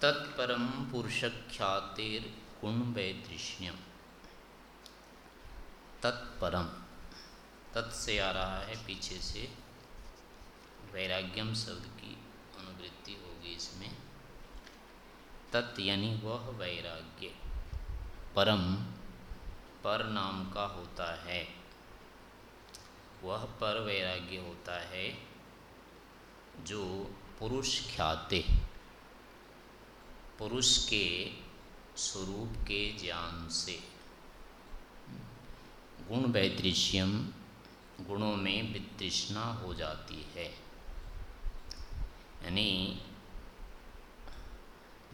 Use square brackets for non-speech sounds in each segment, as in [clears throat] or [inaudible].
तत्परम पुरुष ख्यातिर गुण वैदृश्यम तत्परम तत् से आ रहा है, पीछे से। वैराग्यम शब्द की अनुवृत्ति होगी इसमें। तत् यानी वह वैराग्य। परम, पर नाम का होता है। वह पर वैराग्य होता है, जो पुरुष ख्याते पुरुष के स्वरूप के ज्ञान से। गुण वैदृश्यम गुणों में वितृष्णा हो जाती है। यानी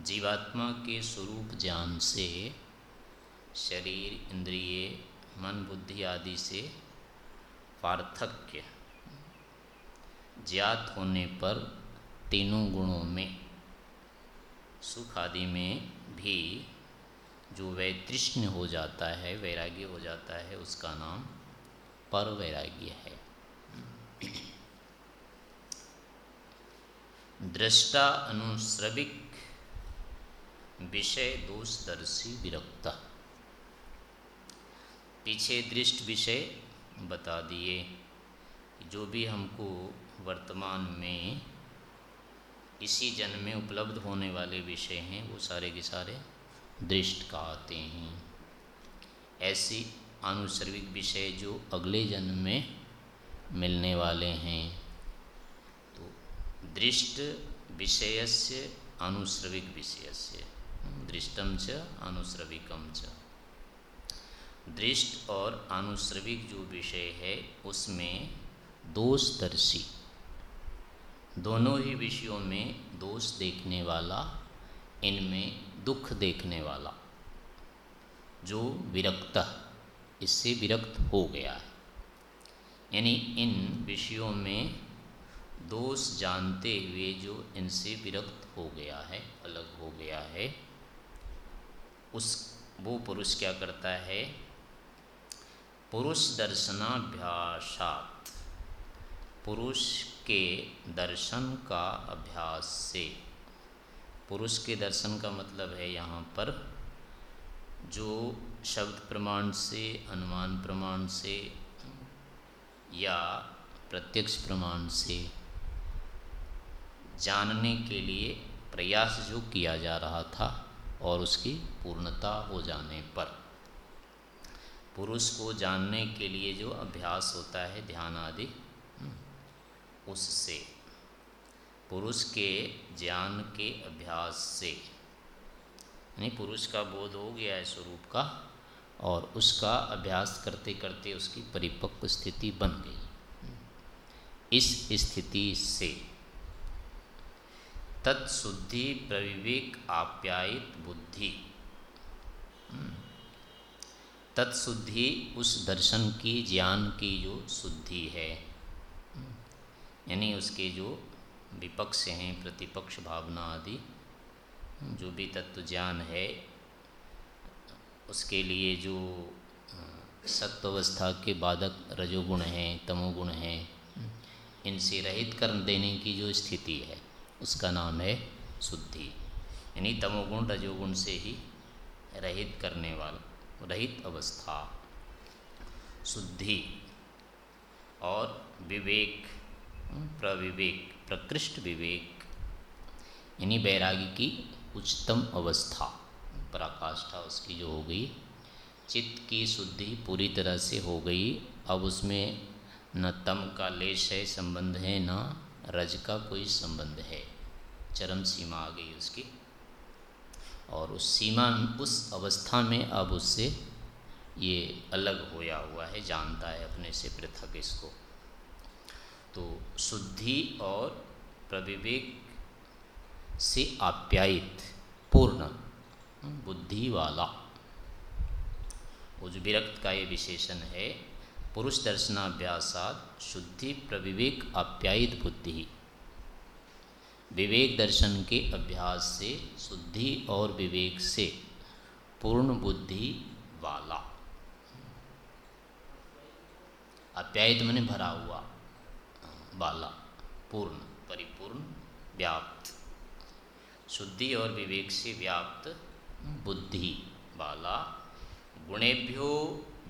जीवात्मा के स्वरूप ज्ञान से, शरीर, इंद्रिय, मन, बुद्धि आदि से पार्थक्य ज्ञात होने पर तीनों गुणों में सुख आदि में भी जो वैतृष्ण हो जाता है, वैराग्य हो जाता है, उसका नाम पर वैराग्य है। दृष्टा अनुश्रविक विषय दोषदर्शी विरक्ता। पीछे दृष्ट विषय बता दिए। जो भी हमको वर्तमान में इसी जन्म में उपलब्ध होने वाले विषय हैं, वो सारे के सारे दृष्ट कहते हैं। ऐसी आनुसर्विक विषय जो अगले जन्म में मिलने वाले हैं। तो दृष्ट विषय से अनुश्रविक विषय से दृष्टम च अनुश्रविकम च। दृष्ट और अनुश्रविक जो विषय है, उसमें दोषदर्शी दोनों ही विषयों में दोष देखने वाला, इनमें दुख देखने वाला, जो विरक्त, इससे विरक्त हो गया है। यानी इन विषयों में दोष जानते हुए जो इनसे विरक्त हो गया है, अलग हो गया है, उस, वो पुरुष क्या करता है? पुरुष दर्शनाभ्यासात। पुरुष के दर्शन का अभ्यास से। पुरुष के दर्शन का मतलब है यहाँ पर जो शब्द प्रमाण से, अनुमान प्रमाण से या प्रत्यक्ष प्रमाण से जानने के लिए प्रयास जो किया जा रहा था और उसकी पूर्णता हो जाने पर। पुरुष को जानने के लिए जो अभ्यास होता है, ध्यान आदि उससे, पुरुष के ज्ञान के अभ्यास से। यानी पुरुष का बोध हो गया है स्वरूप का, और उसका अभ्यास करते करते उसकी परिपक्व स्थिति बन गई। इस स्थिति से तत्शुद्धि प्रविवेक आप्यायित बुद्धि। तत्शुद्धि उस दर्शन की, ज्ञान की जो शुद्धि है यानी उसके जो विपक्ष हैं, प्रतिपक्ष भावना आदि, जो भी तत्व ज्ञान है, उसके लिए जो सत्वस्था के बाधक रजोगुण हैं, तमोगुण हैं इनसे रहित कर देने की जो स्थिति है, उसका नाम है शुद्धि। यानी तमोगुण रजोगुण से ही रहित करने वाला, रहित अवस्था। शुद्धि और विवेक प्रविवेक, प्रकृष्ट विवेक। यानी वैरागी की उच्चतम अवस्था। पराकाष्ठा उसकी जो हो गई, चित्त की शुद्धि पूरी तरह से हो गई। अब उसमें न तम का लेश है संबंध है, न रज का कोई संबंध है। चरम सीमा आ गई उसकी। और उस सीमा, उस अवस्था में अब उससे ये अलग होया हुआ है, जानता है अपने से पृथक इसको। तो शुद्धि और प्रविवेक से आप्यायित, पूर्ण बुद्धि वाला। वो जो विरक्त का ये विशेषण है, पुरुष दर्शनाभ्यासात शुद्धि, प्रविवेक, आप्यायित बुद्धि। विवेक दर्शन के अभ्यास से, शुद्धि और विवेक से, पूर्ण बुद्धि वाला। अप्यायित मैंने भरा हुआ। वाला पूर्ण, परिपूर्ण, व्याप्त। शुद्धि और विवेक से व्याप्त बुद्धि वाला गुणेभ्यो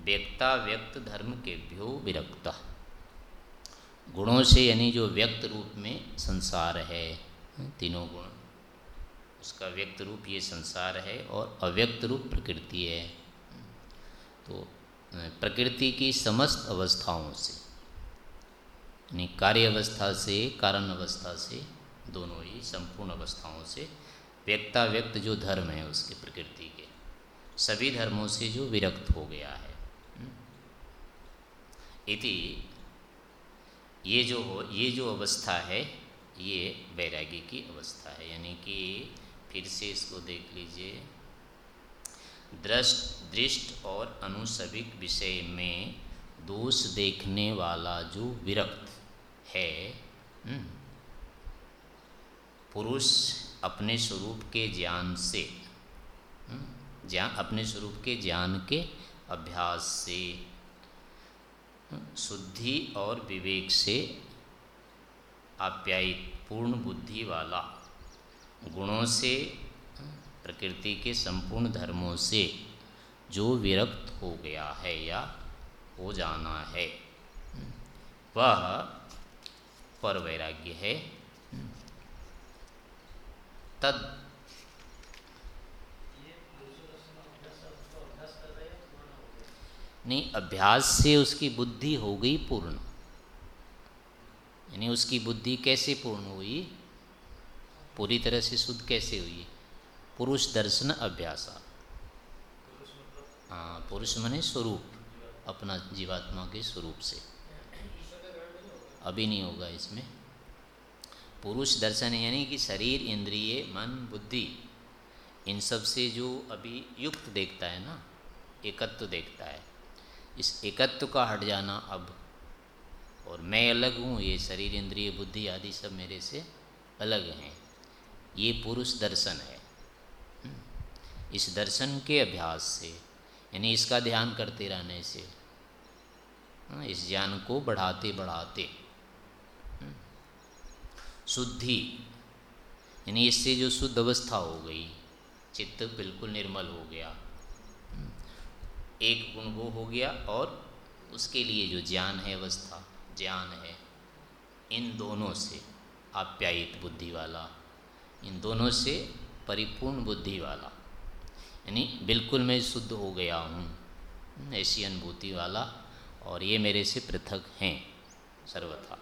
व्यक्ता व्यक्त धर्म के भ्यो विरक्ता। गुणों से यानी जो व्यक्त रूप में संसार है, तीनों गुण, उसका व्यक्त रूप ये संसार है और अव्यक्त रूप प्रकृति है। तो प्रकृति की समस्त अवस्थाओं से यानी कार्य अवस्था से कारण अवस्था से, दोनों ही संपूर्ण अवस्थाओं से व्यक्ता व्यक्त जो धर्म है उसके प्रकृति के, सभी धर्मों से जो विरक्त हो गया है। इति ये जो हो, ये जो अवस्था है, ये वैरागी की अवस्था है। यानी कि फिर से इसको देख लीजिए। दृष्ट दृष्ट और अनुसविक विषय में दोष देखने वाला जो विरक्त है। हम्म, पुरुष अपने स्वरूप के ज्ञान से हम्म, ज्ञान अपने स्वरूप के ज्ञान के अभ्यास से हम्म, शुद्धि और विवेक से आप्यायित पूर्ण बुद्धि वाला गुणों से प्रकृति के संपूर्ण धर्मों से जो विरक्त हो गया है या हो जाना है। वह पर वैराग्य है। तद नहीं, अभ्यास से उसकी बुद्धि हो गई पूर्ण। यानी उसकी बुद्धि कैसे पूर्ण हुई? पूरी तरह से शुद्ध कैसे हुई? पुरुष दर्शन अभ्यास। हाँ पुरुष मने स्वरूप, अपना जीवात्मा के स्वरूप से। अभी नहीं होगा इसमें पुरुष दर्शन यानी कि शरीर इंद्रिय मन बुद्धि इन सबसे जो अभी युक्त देखता है ना एकत्व देखता है इस एकत्व का हट जाना अब और मैं अलग हूँ ये शरीर इंद्रिय बुद्धि आदि सब मेरे से अलग हैं ये पुरुष दर्शन है। इस दर्शन के अभ्यास से यानी इसका ध्यान करते रहने से हाँ, इस ज्ञान को बढ़ाते बढ़ाते। शुद्धि, यानी इससे जो शुद्ध अवस्था हो गई, चित्त बिल्कुल निर्मल हो गया। एक गुण वो हो गया और उसके लिए जो ज्ञान है अवस्था, ज्ञान है, इन दोनों से आप्यायित बुद्धि वाला, इन दोनों से परिपूर्ण बुद्धि वाला, यानी बिल्कुल मैं शुद्ध हो गया हूँ, ऐसी अनुभूति वाला, और ये मेरे से पृथक हैं, सर्वथा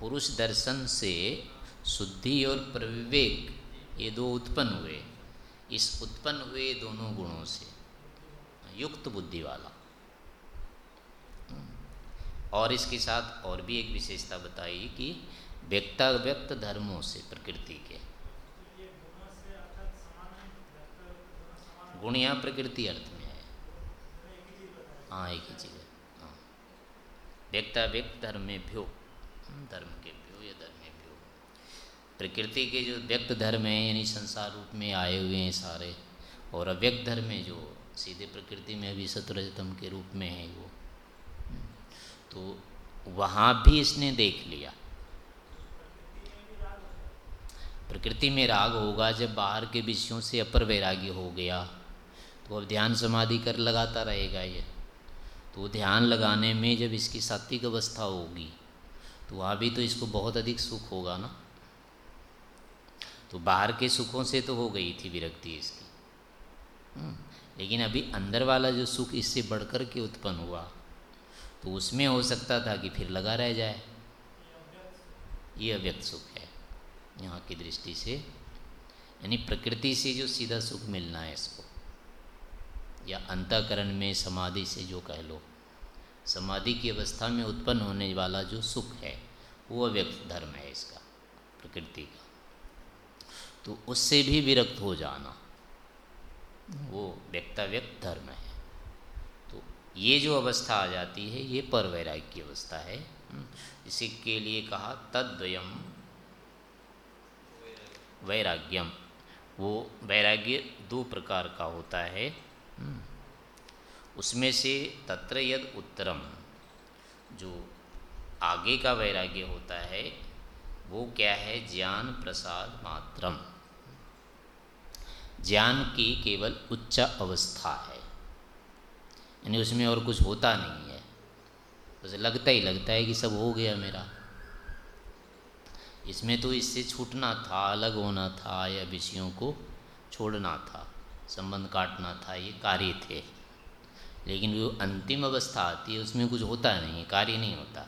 पुरुष दर्शन से शुद्धि और प्रविवेक ये दो उत्पन्न हुए। इस उत्पन्न हुए दोनों गुणों से। युक्त बुद्धि वाला। और इसके साथ और भी एक विशेषता बताई कि व्यक्ता व्यक्त धर्मों से, प्रकृति के। गुण यहाँ प्रकृति अर्थ में है। हाँ एक ही चीज़ है। हाँ। व्यक्ता व्यक्त धर्म में भ्यो धर्म के प्यो या धर्म में भ्यो प्रकृति के जो व्यक्त धर्म हैं, यानी संसार रूप में आए हुए हैं सारे, और अव्यक्त धर्म में जो सीधे प्रकृति में अभी सतरजतम के रूप में है वो। तो वहाँ भी इसने देख लिया। प्रकृति में राग होगा जब बाहर के विषयों से अपर वैराग्य हो गया तो अब ध्यान समाधि कर लगाता रहेगा ये। तो ध्यान लगाने में जब इसकी सात्विक अवस्था होगी तो वहाँ भी तो इसको बहुत अधिक सुख होगा ना? तो बाहर के सुखों से तो हो गई थी विरक्ति इसकी। हम्म, लेकिन अभी अंदर वाला जो सुख इससे बढ़कर के उत्पन्न हुआ तो उसमें हो सकता था कि फिर लगा रह जाए। ये अव्यक्त सुख है यहाँ की दृष्टि से। यानी प्रकृति से जो सीधा सुख मिलना है इसको या अंतकरण में समाधि से जो कह लो। समाधि की अवस्था में उत्पन्न होने वाला जो सुख है, वो अव्यक्त धर्म है इसका, प्रकृति का। तो उससे भी विरक्त हो जाना, वो व्यक्ताव्यक्त धर्म है। तो ये जो अवस्था आ जाती है, ये पर वैराग्य की अवस्था है। इसी के लिए कहा तद्वयम वैराग्यम वो वैराग्य दो प्रकार का होता है। हम्म। उसमें से तत्र यद उत्तरम। जो आगे का वैराग्य होता है, वो क्या है? ज्ञान प्रसाद मात्रम। ज्ञान की केवल उच्च अवस्था है। यानी उसमें और कुछ होता नहीं है। बस लगता ही लगता है कि सब हो गया मेरा। इसमें तो इससे छूटना था, अलग होना था, या विषयों को छोड़ना था, संबंध काटना था, ये कार्य थे। लेकिन जो अंतिम अवस्था आती है उसमें कुछ होता नहीं है कार्य नहीं होता।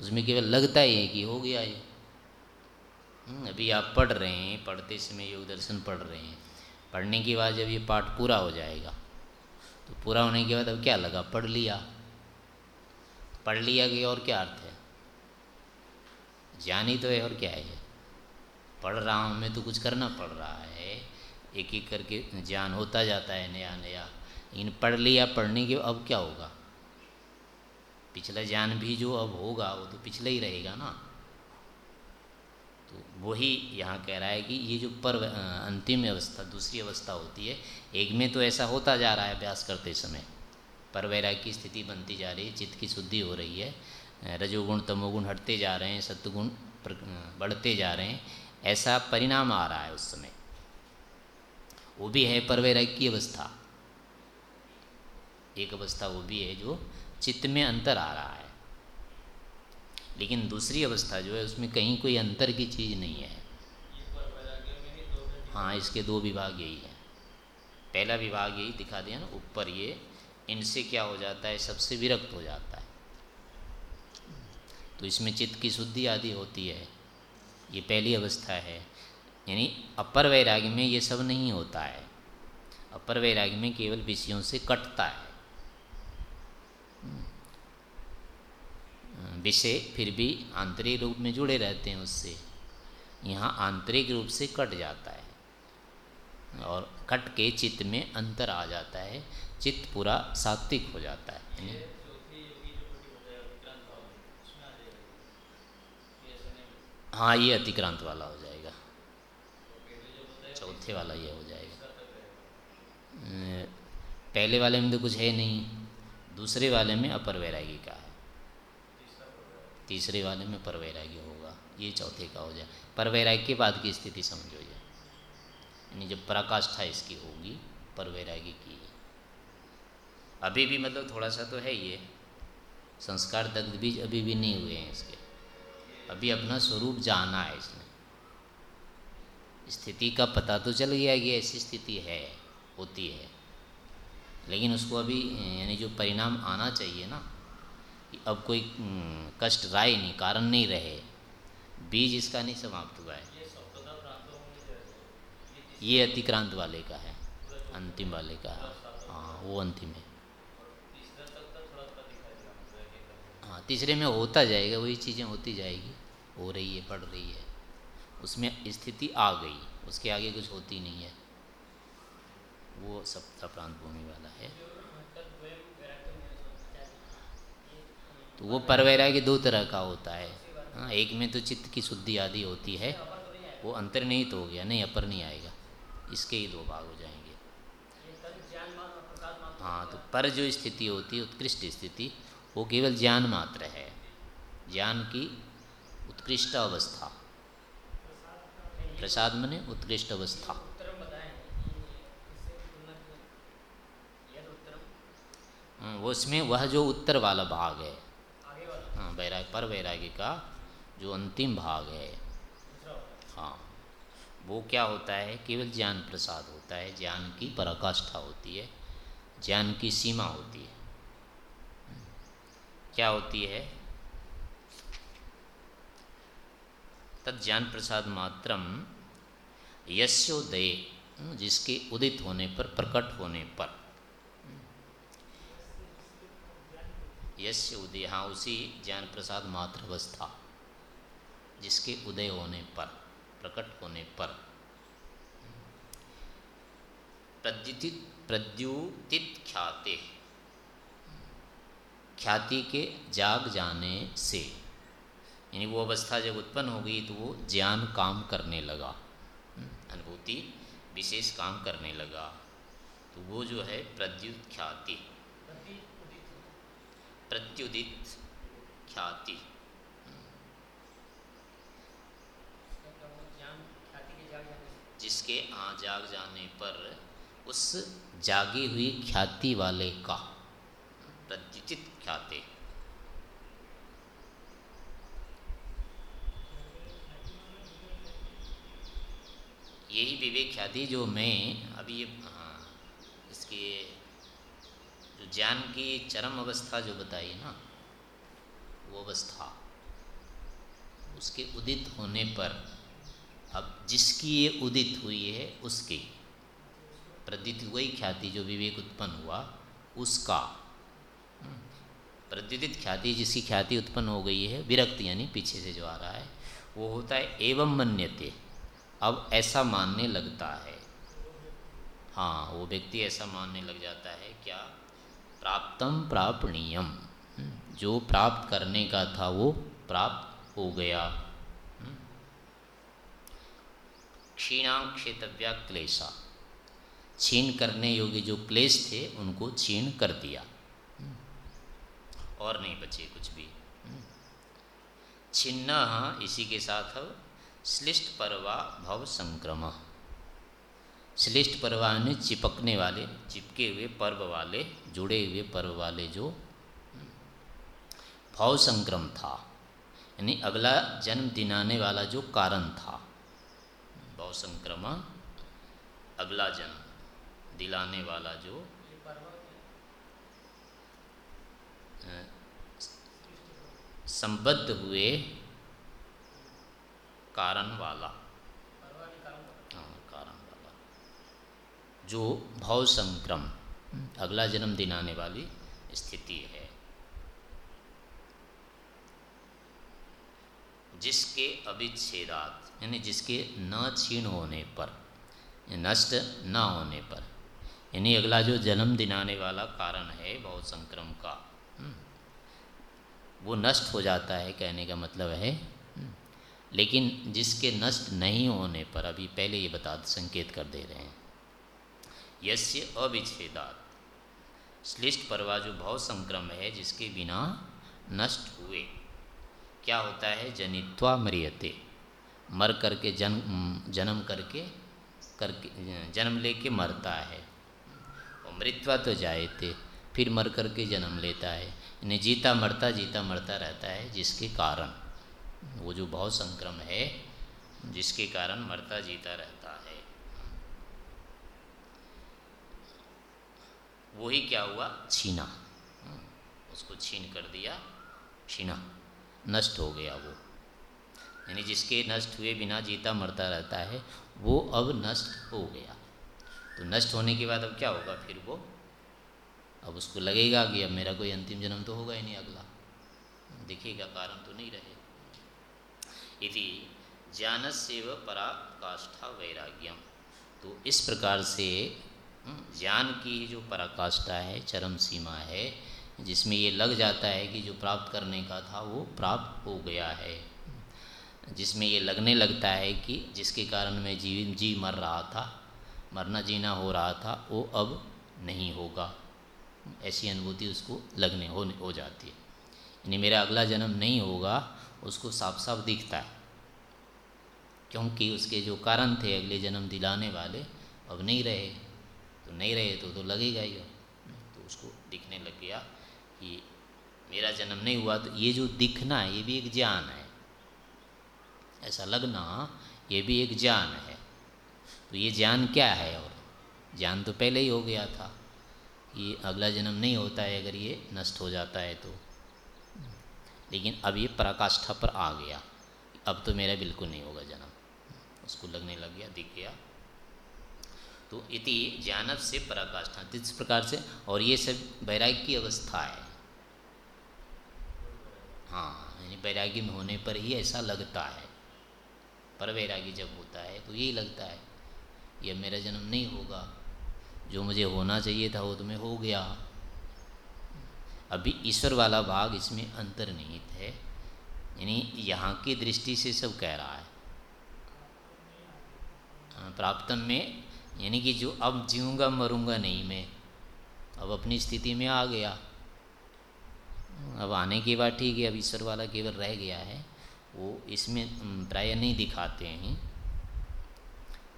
उसमें केवल लगता ही है कि हो गया ये। हम्म, अभी आप पढ़ रहे हैं पढ़ते समय योग दर्शन पढ़ रहे हैं। पढ़ने के बाद जब ये पाठ पूरा हो जाएगा तो पूरा होने के बाद अब क्या लगा? पढ़ लिया। पढ़ लिया कि और क्या अर्थ है? ज्ञान तो है और क्या है? पढ़ रहा हूँ मैं तो कुछ करना पड़ रहा है। एक एक करके ज्ञान होता जाता है नया नया लेकिन पढ़ लिया, पढ़ने के अब क्या होगा? पिछला ज्ञान भी जो अब होगा, वो तो पिछला ही रहेगा ना। तो वही यहाँ कह रहा है कि ये जो पर अंतिम अवस्था, दूसरी अवस्था होती है, एक में तो ऐसा होता जा रहा है अभ्यास करते समय। पर वैराग की स्थिति बनती जा रही है, चित्त की शुद्धि हो रही है रजोगुण, तमोगुण हटते जा रहे हैं सत्गुण बढ़ते जा रहे हैं, ऐसा परिणाम आ रहा है उस समय। वो भी है पर वैराग की अवस्था। एक अवस्था वो भी है जो चित्त में अंतर आ रहा है। लेकिन दूसरी अवस्था जो है, उसमें कहीं कोई अंतर की चीज़ नहीं है। हाँ इसके दो विभाग यही है। पहला विभाग यही दिखा दिया ना, ऊपर ये, इनसे क्या हो जाता है, सबसे विरक्त हो जाता है। तो इसमें चित्त की शुद्धि आदि होती है। ये पहली अवस्था है। यानी अपर वैराग्य में ये सब नहीं होता है। अपर वैराग्य में केवल विषयों से कटता है। विषय फिर भी आंतरिक रूप में जुड़े रहते हैं उससे। यहाँ आंतरिक रूप से कट जाता है और कट के चित्त में अंतर आ जाता है चित्त पूरा सात्विक हो जाता है। हाँ ये अतिक्रांत वाला हो जाएगा। चौथे वाला ये हो जाएगा। पहले वाले में तो कुछ है नहीं दूसरे वाले में अपर वैरागी का। तीसरे वाले में पर वैरागी होगा, ये चौथे का हो जाए। पर वैरागी के बाद की स्थिति समझो ये। यानी जब पराकाष्ठा इसकी होगी पर वैरागी की। अभी भी मतलब थोड़ा सा तो है ये। संस्कार दग्ध बीज अभी भी नहीं हुए हैं इसके। अभी अपना स्वरूप जाना है इसने स्थिति का पता तो चल गया कि ऐसी स्थिति है, होती है। लेकिन उसको अभी, यानी जो परिणाम आना चाहिए ना अब कोई कष्ट, राय नहीं, कारण नहीं रहे। बीज इसका नहीं समाप्त हुआ है। ये अतिक्रांत वाले का है, अंतिम वाले का है। हाँ वो अंतिम है। हाँ तीसरे में होता जाएगा, वही चीज़ें होती जाएगी। हो रही है पढ़ रही है। उसमें स्थिति आ गई, उसके आगे कुछ होती नहीं है। वो सप्ताह प्रांत भूमि वाला है। तो वो परवैराग्य दो तरह का होता है। हाँ एक में तो चित्त की शुद्धि आदि होती है वो अंतर्निहित हो गया नहीं अपर नहीं आएगा। इसके ही दो भाग हो जाएँगे। हाँ तो पर जो स्थिति होती है उत्कृष्ट स्थिति वो केवल ज्ञान मात्र है। ज्ञान की उत्कृष्ट अवस्था। प्रसाद मने उत्कृष्ट अवस्था। हाँ, उसमें वह जो उत्तर वाला भाग है हाँ वैराग पर वैराग्य का जो अंतिम भाग है। हाँ वो क्या होता है? केवल ज्ञान प्रसाद होता है, ज्ञान की पराकाष्ठा होती है, ज्ञान की सीमा होती है। क्या होती है? तद ज्ञान प्रसाद मात्रम यशोदय जिसके उदित होने पर, प्रकट होने पर। यश उदय हाँ उसी ज्ञान प्रसाद मात्र अवस्था जिसके उदय होने पर, प्रकट होने पर। प्रद्युतित प्रद्युतित ख्याते। ख्याति के जाग जाने से, यानी वो अवस्था जब उत्पन्न हो गई तो वो ज्ञान काम करने लगा। अनुभूति विशेष काम करने लगा। तो वो जो है प्रद्युत ख्याति। प्रत्युदित ख्याति। जिसके आ जाग जाने पर उस जागी हुई ख्याति वाले का प्रत्युचित ख्याति। यही विवेक ख्याति जो मैं अभी ये इसके ज्ञान की चरम अवस्था जो बताई ना वो अवस्था उसके उदित होने पर अब जिसकी ये उदित हुई है उसकी प्रद्युत वही ख्याति जो विवेक उत्पन्न हुआ उसका हम्म, प्रद्युदित ख्याति जिसकी ख्याति उत्पन्न हो गई है विरक्त यानी पीछे से जो आ रहा है वो होता है एवं मन्यते अब ऐसा मानने लगता है। हाँ वो व्यक्ति ऐसा मानने लग जाता है क्या? प्राप्तम प्रापणीयम हम्म, जो प्राप्त करने का था वो प्राप्त हो गया हम्म। क्षीणाक्षेतव्या क्लेशा छीन करने योग्य जो क्लेश थे उनको छीन कर दिया हम्म। और नहीं बचे कुछ भी छिन्न इसी के साथ अब श्लिष्ट परवा भव संक्रम श्लिष्ट परवा ने चिपकने वाले, चिपके हुए पर्व वाले, जुड़े हुए पर्व वाले जो भाव संक्रम था, यानी अगला जन्म दिनाने वाला जो कारण था। भाव संक्रम अगला जन्म दिलाने वाला जो संबद्ध हुए कारण वाला हाँ कारण वाला जो भाव संक्रम अगला जन्म दिनाने वाली स्थिति है। जिसके अभिच्छेदात यानी जिसके न छीण होने पर नष्ट न होने पर यानी अगला जो जन्म दिनाने वाला कारण है भाव संक्रम का हम्म, वो नष्ट हो जाता है कहने का मतलब है। लेकिन जिसके नष्ट नहीं होने पर अभी पहले ये बता संकेत कर दे रहे हैं। यस्य अविच्छेदात। श्लिष्ट परवा जो भाव संक्रम है, जिसके बिना नष्ट हुए। क्या होता है? जनित्वा मरियते। मर करके जन्म जन्म करके करके, जन्म लेके मरता है। और मृत्वा तो थे फिर मर करके जन्म लेता है। यानी जीता मरता जीता मरता रहता है, जिसके कारण। वो जो भाव संक्रम है, जिसके कारण मरता, जीता रहता है वही क्या हुआ? छीना। उसको छीन कर दिया छीना। नष्ट हो गया वो। यानी जिसके नष्ट हुए बिना जीता मरता रहता है वो अब नष्ट हो गया। तो नष्ट होने के बाद अब क्या होगा फिर वो? अब उसको लगेगा कि अब मेरा कोई अंतिम जन्म तो होगा ही नहीं अगला। दिखेगा कारण तो नहीं रहे। यदि ज्ञान से व पराकाष्ठा वैराग्यम। तो इस प्रकार से हम्म, ज्ञान की जो पराकाष्ठा है, चरम सीमा है, जिसमें ये लग जाता है कि जो प्राप्त करने का था वो प्राप्त हो गया है। जिसमें ये लगने लगता है कि जिसके कारण मैं जी जी मर रहा था, मरना जीना हो रहा था, वो अब नहीं होगा। ऐसी अनुभूति उसको लगने हो हो जाती है। यानी मेरा अगला जन्म नहीं होगा, उसको साफ़ साफ़ दिखता है। क्योंकि उसके जो कारण थे अगले जन्म दिलाने वाले, अब नहीं रहे। तो नहीं रहे तो तो लगेगा ही। तो उसको दिखने लग गया कि मेरा जन्म नहीं हुआ तो ये जो दिखना है, ये भी एक ज्ञान है। ऐसा लगना ये भी एक ज्ञान है। तो ये ज्ञान क्या है? और ज्ञान तो पहले ही हो गया था कि अगला जन्म नहीं होता है, अगर ये नष्ट हो जाता है तो। लेकिन अब ये पराकाष्ठा पर आ गया। अब तो मेरा बिल्कुल नहीं होगा जन्म। उसको लगने लग गया, दिख गया। तो इति ज्ञान से पराकाष्ठा इस प्रकार से और ये सब वैराग्य की अवस्था है हाँ यानी वैराग्य में होने पर ही ऐसा लगता है। पर वैराग्य जब होता है तो यही लगता है ये मेरा जन्म नहीं होगा। जो मुझे होना चाहिए था वो तुम्हें हो गया। अभी ईश्वर वाला भाग इसमें अंतर्निहित है। यानी यहाँ की दृष्टि से सब कह रहा है। हाँ, प्राप्तम में यानी कि जो अब जीऊँगा, मरूँगा नहीं मैं। अब अपनी स्थिति में आ गया। अब आने की बात ठीक है, अब ईश्वर वाला केवल रह गया है। वो इसमें प्राय नहीं दिखाते हैं।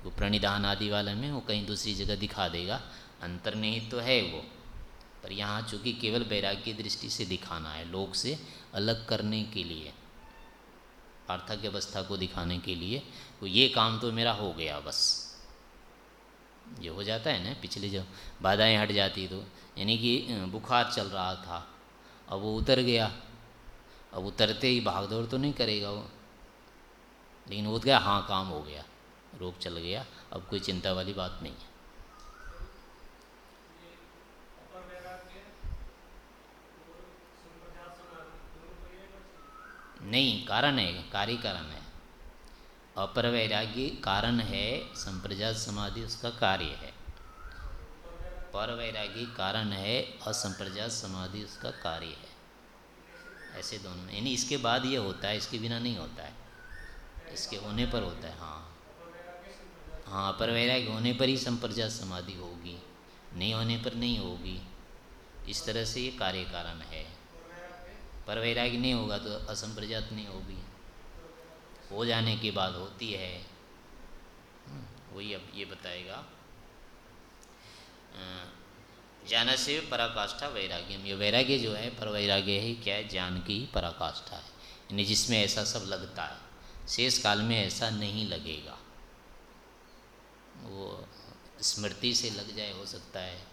वो प्रणिधान आदि वाले में वो कहीं दूसरी जगह दिखा देगा। अंतर्निहित तो है वो। पर यहाँ चूँकि केवल वैराग्य दृष्टि से दिखाना है लोग से अलग करने के लिए पार्थक्य अवस्था को दिखाने के लिए तो ये काम तो मेरा हो गया बस। ये हो जाता है ना, पिछले जो बाधाएँ हट जाती तो यानी कि बुखार चल रहा था, अब वो उतर गया। अब उतरते ही भाग दौड़ तो नहीं करेगा वो। लेकिन वो गया हाँ काम हो गया, रोग चल गया, अब कोई चिंता वाली बात नहीं है। नहीं, कारण है, कार्य कारण है। अपर वैराग्य कारण है संप्रजात समाधि उसका कार्य है। पर वैरागी कारण है असंप्रजात समाधि उसका कार्य है। ऐसे दोनों में यानी इसके बाद ये होता है, इसके बिना नहीं होता है। इसके होने पर होता है हाँ। हाँ पर वैराग्य होने पर ही संप्रजात समाधि होगी, नहीं होने पर नहीं होगी। इस तरह से ये कार्य कारण है। पर वैराग्य नहीं होगा तो असंप्रजात नहीं होगी। हो जाने के बाद होती है। हम्म, वही अब ये बताएगा। ज्ञान से पराकाष्ठा वैराग्यम। ये वैराग्य जो है पर वैराग्य ही क्या है? ज्ञान की पराकाष्ठा है। यानी जिसमें ऐसा सब लगता है। शेष काल में ऐसा नहीं लगेगा। वो स्मृति से लग जाए हो सकता है।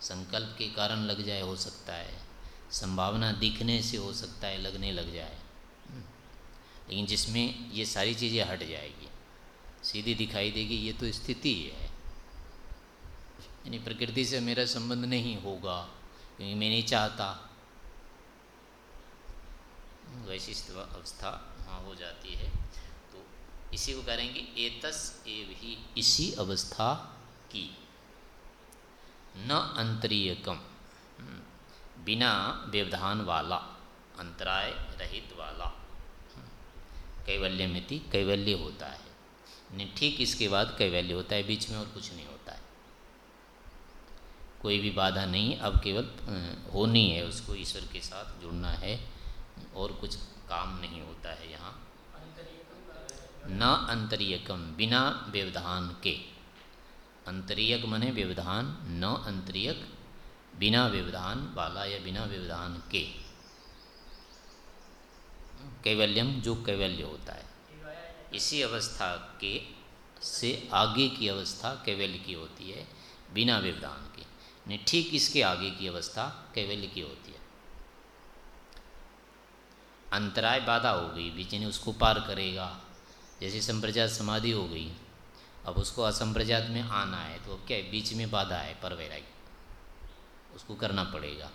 संकल्प के कारण लग जाए हो सकता है। संभावना दिखने से हो सकता है लगने लग जाए। लेकिन जिसमें ये सारी चीज़ें हट जाएगी, सीधी दिखाई देगी, ये तो स्थिति है यानी प्रकृति से मेरा संबंध नहीं होगा, क्योंकि मैं नहीं चाहता। वैसी अवस्था वहाँ हो जाती है। तो इसी को करेंगे, एतस एव ही, इसी अवस्था की। न अंतरीयकम, बिना व्यवधान वाला, अंतराय रहित वाला। कैवल्य मिति कैवल्य होता है। ठीक इसके बाद कैवल्य होता है, बीच में और कुछ नहीं होता है। कोई भी बाधा नहीं, अब केवल होनी है उसको, ईश्वर के साथ जुड़ना है, और कुछ काम नहीं होता है यहाँ। न अंतरियकम, बिना व्यवधान के। अंतरियक मने व्यवधान, न अंतरियक, बिना व्यवधान वाला या बिना व्यवधान के। कैवल्यम जो कैवल्य होता है। इसी अवस्था के से आगे की अवस्था कैवल्य की होती है, बिना व्यवधान के। नहीं, ठीक इसके आगे की अवस्था कैवल्य की होती है। अंतराय बाधा हो गई, बीच ने उसको पार करेगा। जैसे संप्रजात समाधि हो गई, अब उसको असंप्रजात में आना है तो क्या है? बीच में बाधा है पर वैरागी उसको करना पड़ेगा।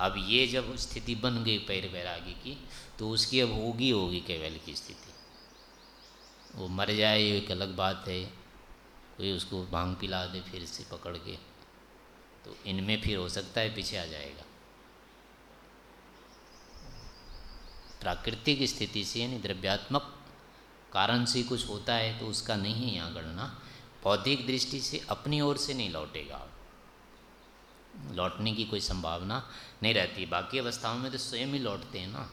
अब ये जब स्थिति बन गई पैर वैरागी की तो उसकी अब होगी होगी केवल की स्थिति। वो मर जाए, एक अलग बात है। कोई उसको भाँग पिला दे, फिर से पकड़ के तो इनमें फिर हो सकता है पीछे आ जाएगा। प्राकृतिक स्थिति से, यानी द्रव्यात्मक कारण से कुछ होता है तो उसका नहीं है यहाँ गणना। बौद्धिक दृष्टि से अपनी ओर से नहीं लौटेगा। लौटने की कोई संभावना नहीं रहती। बाकी अवस्थाओं में तो स्वयं ही लौटते हैं ना।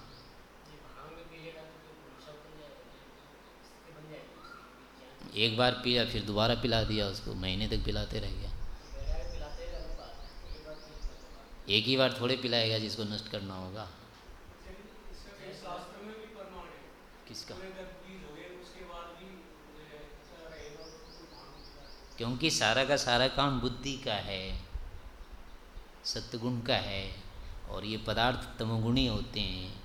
एक बार पिया फिर दोबारा पिला दिया उसको, महीने तक पिलाते रह गया। एक ही बार थोड़े पिलाएगा जिसको नष्ट करना होगा। किसका? क्योंकि सारा का सारा काम बुद्धि का है। सत्गुण का है और ये पदार्थ तमोगुणी होते हैं।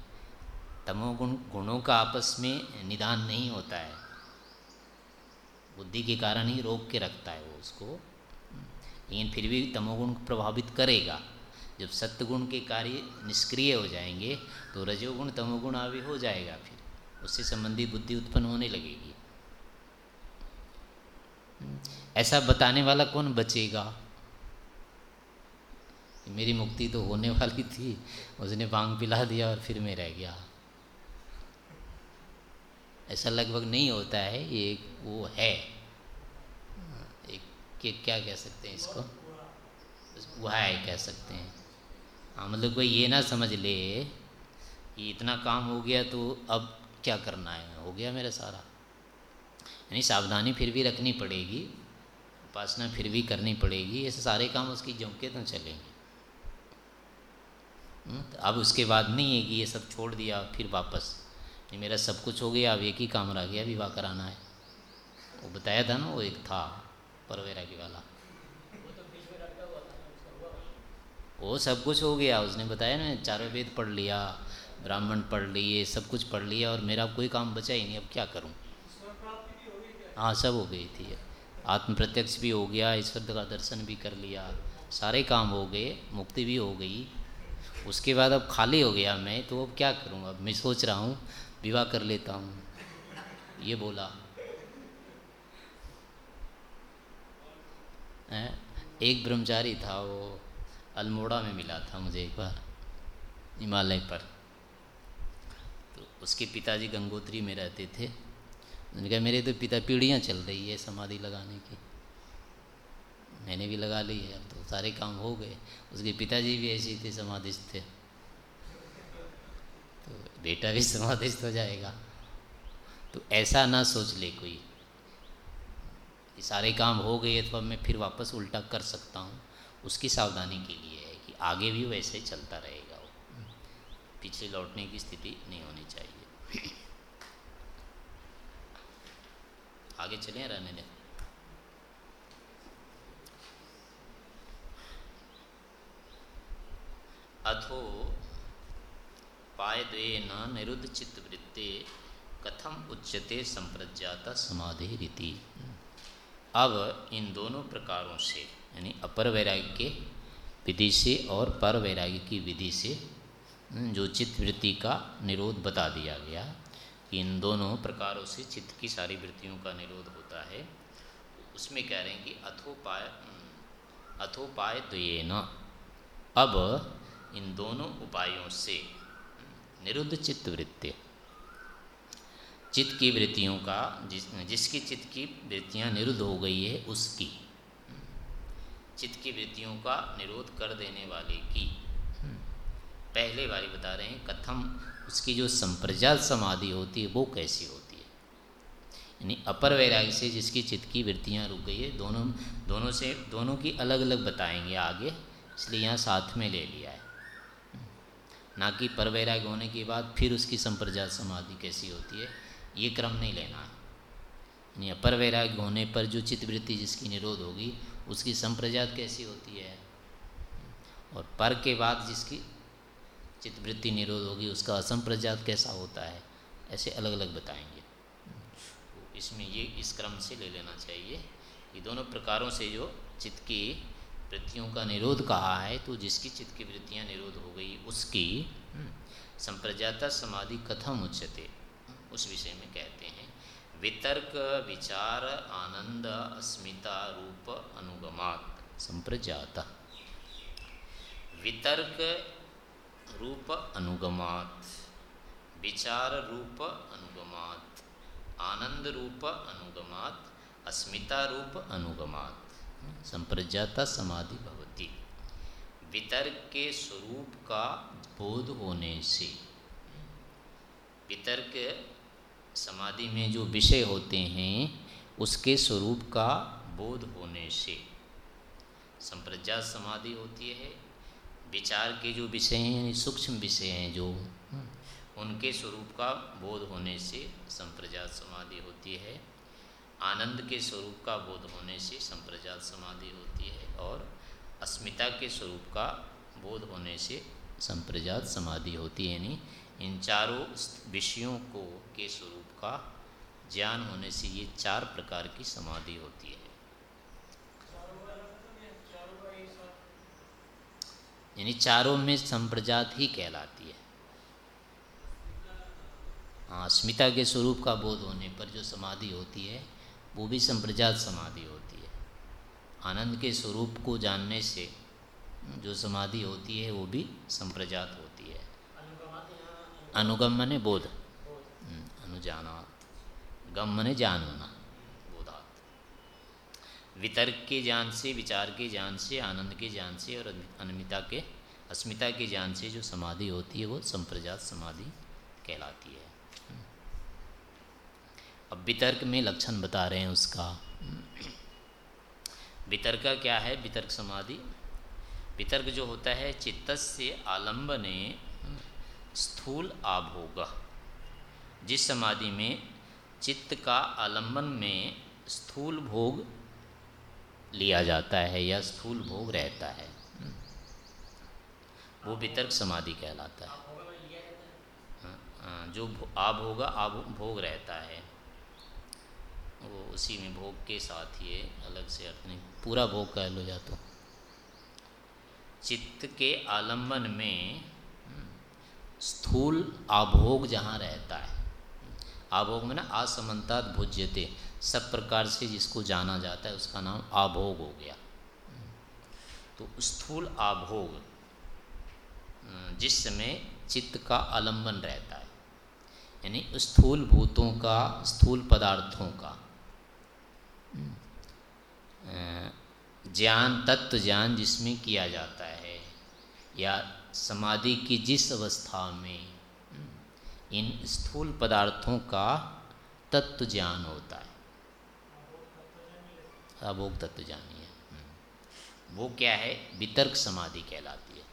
तमोगुण, गुणों का आपस में निदान नहीं होता है। बुद्धि के कारण ही रोक के रखता है वो उसको। लेकिन फिर भी तमोगुण प्रभावित करेगा। जब सत्गुण के कार्य निष्क्रिय हो जाएँगे तो रजोगुण, तमोगुण आदि हो जाएगा फिर। उससे संबंधित बुद्धि उत्पन्न होने लगेगी। ऐसा बताने वाला कौन बचेगा? मेरी मुक्ति तो होने वाली थी, उसने भाँग पिला दिया और फिर मैं रह गया। ऐसा लगभग नहीं होता है, ये वो है। एक के क्या कह सकते हैं इसको? वह है कह सकते हैं। हाँ मतलब कोई ये ना समझ ले कि इतना काम हो गया तो अब क्या करना है? हो गया मेरा सारा। यानी सावधानी फिर भी रखनी पड़ेगी, उपासना फिर भी करनी पड़ेगी, ऐसे सारे काम उसकी जम के तो चलेंगे। तो अब उसके बाद नहीं है कि ये सब छोड़ दिया, फिर वापस। ये मेरा सब कुछ हो गया, अब एक ही काम रह गया, विवाह कराना है। वो बताया था ना, वो एक था, परवेरा की वाला। वो सब कुछ हो गया, उसने बताया ना, चारों वेद पढ़ लिया, ब्राह्मण पढ़ लिए, सब कुछ पढ़ लिया, और मेरा कोई काम बचा ही नहीं, अब क्या करूँ? हाँ सब हो गई थी। आत्म प्रत्यक्ष भी हो गया, ईश्वर का दर्शन भी कर लिया, सारे काम हो गए, मुक्ति भी हो गई। उसके बाद अब खाली हो गया मैं तो अब क्या करूँ? अब मैं सोच रहा हूँ, विवाह कर लेता हूँ। ये बोला। एक ब्रह्मचारी था, वो अल्मोड़ा में मिला था मुझे एक बार, हिमालय पर। तो उसके पिताजी गंगोत्री में रहते थे। उन्होंने कहा, मेरे तो पिता पीढ़ियाँ चल रही है समाधि लगाने की। मैंने भी लगा ली है, अब तो सारे काम हो गए। उसके पिताजी भी ऐसे थे, समाधिस्थ थे। तो बेटा भी [laughs] समाधिस्थ हो जाएगा। तो ऐसा ना सोच ले कोई। कि सारे काम हो गए तो अब मैं फिर वापस उल्टा कर सकता हूँ। उसकी सावधानी के लिए है कि आगे भी वैसे ही चलता रहेगा वो। पीछे लौटने की स्थिति नहीं होनी चाहिए। [clears throat] आगे चलें रहने दें अथो न निरुद्ध चित्तवृत्ते कथम उच्चते संप्रज्ञाता समाधि रीति अब इन दोनों प्रकारों से, यानी अपर वैराग्य के विधि से और पर वैराग्य की विधि से जो चित्त वृत्ति का निरोध बता दिया गया, कि इन दोनों प्रकारों से चित्त की सारी वृत्तियों का निरोध होता है, उसमें कह रहे हैं कि अथोपाय अथोपाय न अब इन दोनों उपायों से निरुद्ध चित्त वृत्ति। चित्त की वृत्तियों का, जिस, जिसकी चित्त की वृत्तियाँ निरुद्ध हो गई है, उसकी। चित्त की वृत्तियों का निरोध कर देने वाले की। पहले वाली बता रहे हैं, कथम, उसकी जो संप्रजात समाधि होती है, वो कैसी होती है? यानी अपर वैराग्य से जिसकी चित्त की वृत्तियाँ रुक गई है, दोनों दोनों से, दोनों की अलग अलग बताएँगे आगे, इसलिए यहाँ साथ में ले लिया है। ना कि पर वैराग्य होने के बाद फिर उसकी संप्रजात समाधि कैसी होती है, ये क्रम नहीं लेना है। यानी अपर वैराग्य होने पर जो चित्तवृत्ति जिसकी निरोध होगी, उसकी संप्रजात कैसी होती है? और पर के बाद जिसकी चित्तवृत्ति निरोध होगी, उसका असंप्रजात कैसा होता है, ऐसे अलग अलग बताएँगे। तो इसमें ये इस क्रम से ले लेना चाहिए। कि दोनों प्रकारों से जो चित्त की वृत्तियों का निरोध कहा है तो जिसकी चित्त की वृत्तियाँ निरोध हो गई उसकी हम्म, संप्रजाता समाधि कथम उच्चते उस विषय में कहते हैं वितर्क विचार आनंद अस्मिता रूप अनुगमात। संप्रजात। वितर्क रूप अनुगमात। विचार रूप अनुगमात। आनंद रूप अनुगमात। अस्मिता रूप अनुगमात। संप्रजाता समाधि भवती। वितर्क के स्वरूप का बोध होने से, वितर्क समाधि में जो विषय होते हैं, उसके स्वरूप का बोध होने से संप्रज्ञात समाधि होती है। विचार के जो विषय हैं, सूक्ष्म विषय हैं, जो उनके स्वरूप का बोध होने से संप्रजात समाधि होती है। आनंद के स्वरूप का बोध होने से संप्रजात समाधि होती है और अस्मिता के स्वरूप का बोध होने से संप्रजात समाधि होती है। यानी इन चारों विषयों को के स्वरूप का ज्ञान होने से ये चार प्रकार की समाधि होती है। यानी चारों में संप्रजात ही कहलाती है। हाँ स्मिता के स्वरूप का बोध होने पर जो समाधि होती है वो भी संप्रजात समाधि होती है। आनंद के स्वरूप को जानने से जो समाधि होती है, वो भी संप्रजात होती है। अनुगम मने बोध। अनुजानात। गम मने जानना बोधात। वितर्क के ज्ञान से, विचार के ज्ञान से, आनंद के ज्ञान से और अनमिता के, अस्मिता के ज्ञान से जो समाधि होती है, वो संप्रजात समाधि कहलाती है। अब वितर्क में लक्षण बता रहे हैं उसका। वितर्क क्या है? वितर्क समाधि। वितर्क जो होता है चित्त से आलंबने स्थूल आभोग। जिस समाधि में चित्त का आलंबन में स्थूल भोग लिया जाता है या स्थूल भोग रहता है वो वितर्क समाधि कहलाता है। हाँ, जो होगा आब भोग रहता है। वो उसी में भोग के साथ ये अलग से अर्थ नहीं, पूरा भोग कह लो जा तो। चित्त के आलंबन में स्थूल आभोग जहाँ रहता है, आभोग में ना असमंतात भुज्यते, सब प्रकार से जिसको जाना जाता है उसका नाम आभोग हो गया। तो स्थूल आभोग जिस समय चित्त का आलंबन रहता है, यानी स्थूल भूतों का, स्थूल पदार्थों का ज्ञान तत्व ज्ञान जिसमें किया जाता है, या समाधि की जिस अवस्था में, इन स्थूल पदार्थों का तत्व ज्ञान होता है। अभोग तत्व जानिए है वो क्या है? वितर्क समाधि कहलाती है।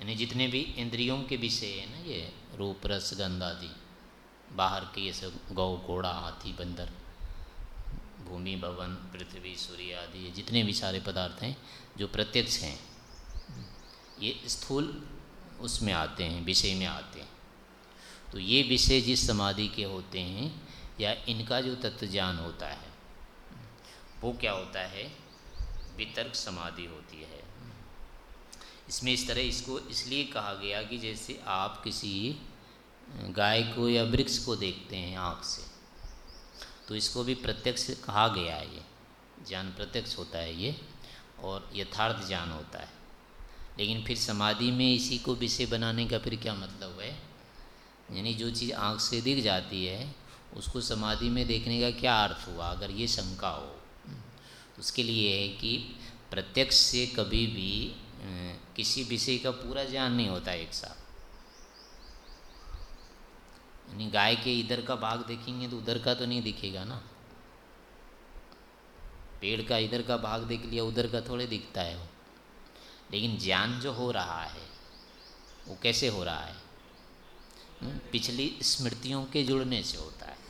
यानी जितने भी इंद्रियों के विषय है ना ये, रूप, रस, गंध आदि, बाहर के ये सब, गौ, घोड़ा, हाथी, बंदर भूमि, भवन, पृथ्वी, सूर्य आदि, ये जितने भी सारे पदार्थ हैं, जो प्रत्यक्ष हैं, ये स्थूल उसमें आते हैं, विषय में आते हैं। तो ये विषय जिस समाधि के होते हैं, या इनका जो तत्व ज्ञान होता है, वो क्या होता है? वितर्क समाधि होती है। इसमें इस तरह इसको इसलिए कहा गया कि जैसे आप किसी गाय को या वृक्ष को देखते हैं आँख से तो इसको भी प्रत्यक्ष कहा गया है ये। ज्ञान प्रत्यक्ष होता है ये और यथार्थ ज्ञान होता है। लेकिन फिर समाधि में इसी को विषय बनाने का फिर क्या मतलब है? यानी जो चीज़ आँख से दिख जाती है, उसको समाधि में देखने का क्या अर्थ हुआ? अगर ये शंका हो उसके लिए है कि प्रत्यक्ष से कभी भी किसी विषय का पूरा ज्ञान नहीं होता एक साथ। यानी गाय के इधर का भाग देखेंगे तो उधर का तो नहीं दिखेगा ना। पेड़ का इधर का भाग देख लिया, उधर का थोड़े दिखता है वो। लेकिन ज्ञान जो हो रहा है, वो कैसे हो रहा है? पिछली स्मृतियों के जुड़ने से होता है।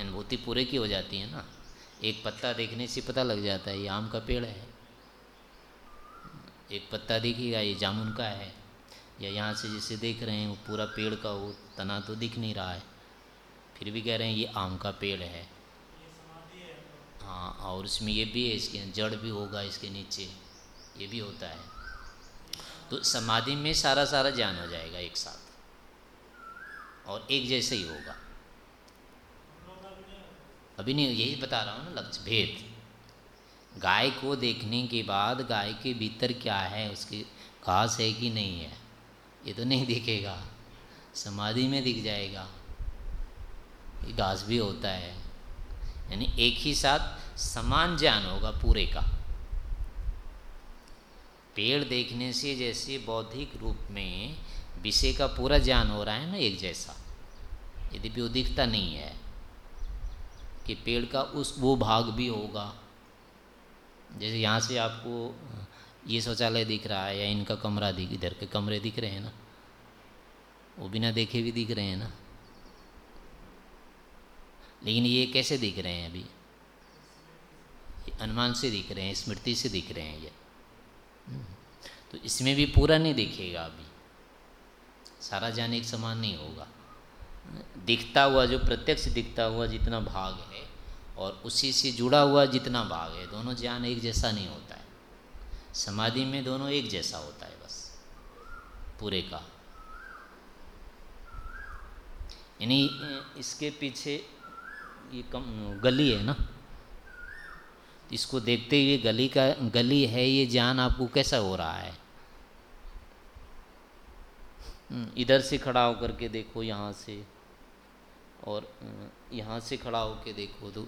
अनुभूति पूरे की हो जाती है ना। एक पत्ता देखने से पता लग जाता है, ये आम का पेड़ है। एक पत्ता दिखेगा, ये जामुन का है। या यहाँ से जिसे देख रहे हैं, वो पूरा पेड़ का वो तना तो दिख नहीं रहा है। फिर भी कह रहे हैं, ये आम का पेड़ है। हाँ और उसमें ये भी है, इसके जड़ भी होगा इसके नीचे। ये भी होता है। तो समाधि में सारा सारा ज्ञान हो जाएगा एक साथ। और एक जैसे ही होगा। अभी नहीं, यही बता रहा हूँ ना लक्ष्य, भेद। गाय को देखने के बाद गाय के भीतर क्या है, उसकी घास है कि नहीं है, ये तो नहीं दिखेगा। समाधि में दिख जाएगा। घास भी होता है। यानी एक ही साथ समान ज्ञान होगा पूरे का। पेड़ देखने से जैसे बौद्धिक रूप में विषय का पूरा ज्ञान हो रहा है ना एक जैसा। यदि भी वो दिखता नहीं है कि पेड़ का उस, वो भाग भी होगा। जैसे यहाँ से आपको ये शौचालय दिख रहा है या इनका कमरा दिख, इधर के कमरे दिख रहे हैं ना। वो बिना देखे भी दिख रहे हैं ना। लेकिन ये कैसे दिख रहे हैं अभी? अनुमान से दिख रहे हैं, स्मृति से दिख रहे हैं ये। तो इसमें भी पूरा नहीं दिखेगा अभी। सारा ज्ञान एक समान नहीं होगा। दिखता हुआ, जो प्रत्यक्ष दिखता हुआ जितना भाग है, और उसी से जुड़ा हुआ जितना भाग है, दोनों ज्ञान एक जैसा नहीं होता है। समाधि में दोनों एक जैसा होता है बस। पूरे का। यानी इसके पीछे ये कम गली है ना? इसको देखते हुए गली का गली है ये ज्ञान आपको कैसा हो रहा है? हम्म, इधर से खड़ा होकर के देखो यहाँ से। और यहाँ से खड़ा होके देखो तो